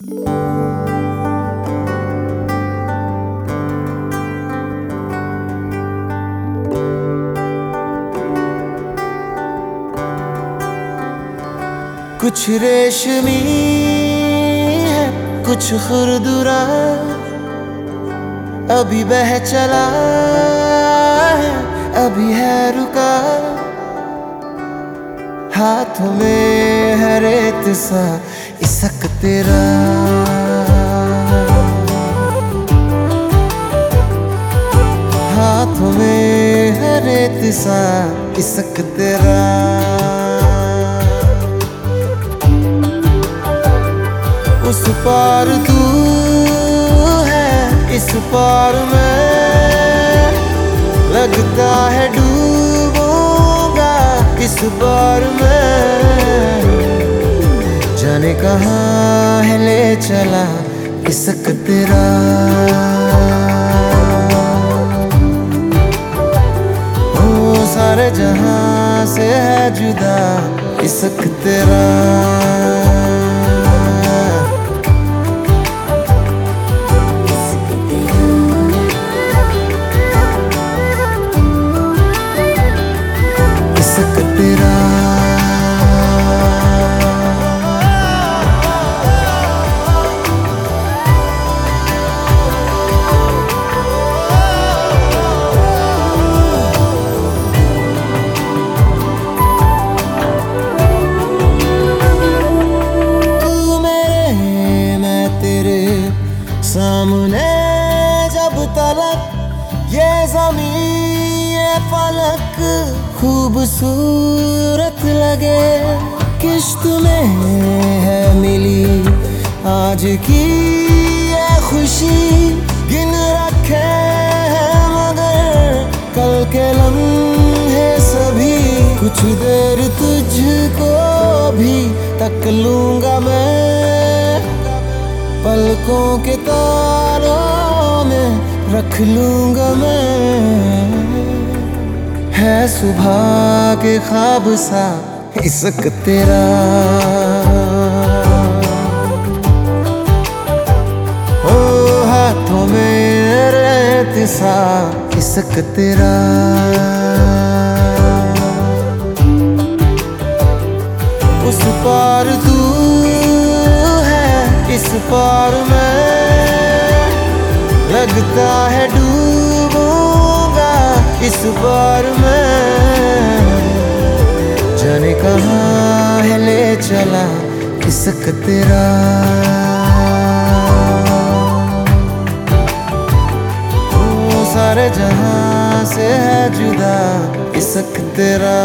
कुछ रेशमी है, कुछ खुरदुरा। अभी बह चला है, अभी है रुका। हाथ में है रेत सा तेरा। हाथों में है रेत सा इसक तेरा। उस पार तू है, इस पार मैं। लगता है डूबूँगा, इस बार मैं। जाने कहाँ, है, ले चला इसक तेरा ओ, सारे जहाँ से है जुदा इसक तेरा फलक खूबसूरत लगे। किश्त में है मिली आज की ये खुशी। गिन रखे हैं मगर कल के लम्हे सभी। कुछ देर तुझको भी तक लूँगा मैं। पलकों के तारों में रख लूँगा मैं। है सुबह के ख्वाब सा इसक तेरा। ओ, हाथों में रेत सा इसक तेरा। उस पार तू है, इस पार मैं। लगता है डूबूँगा इस बार मैं जाने कहाँ है ले चला इसक तेरा। तू सारे जहाँ से है जुदा इसक तेरा।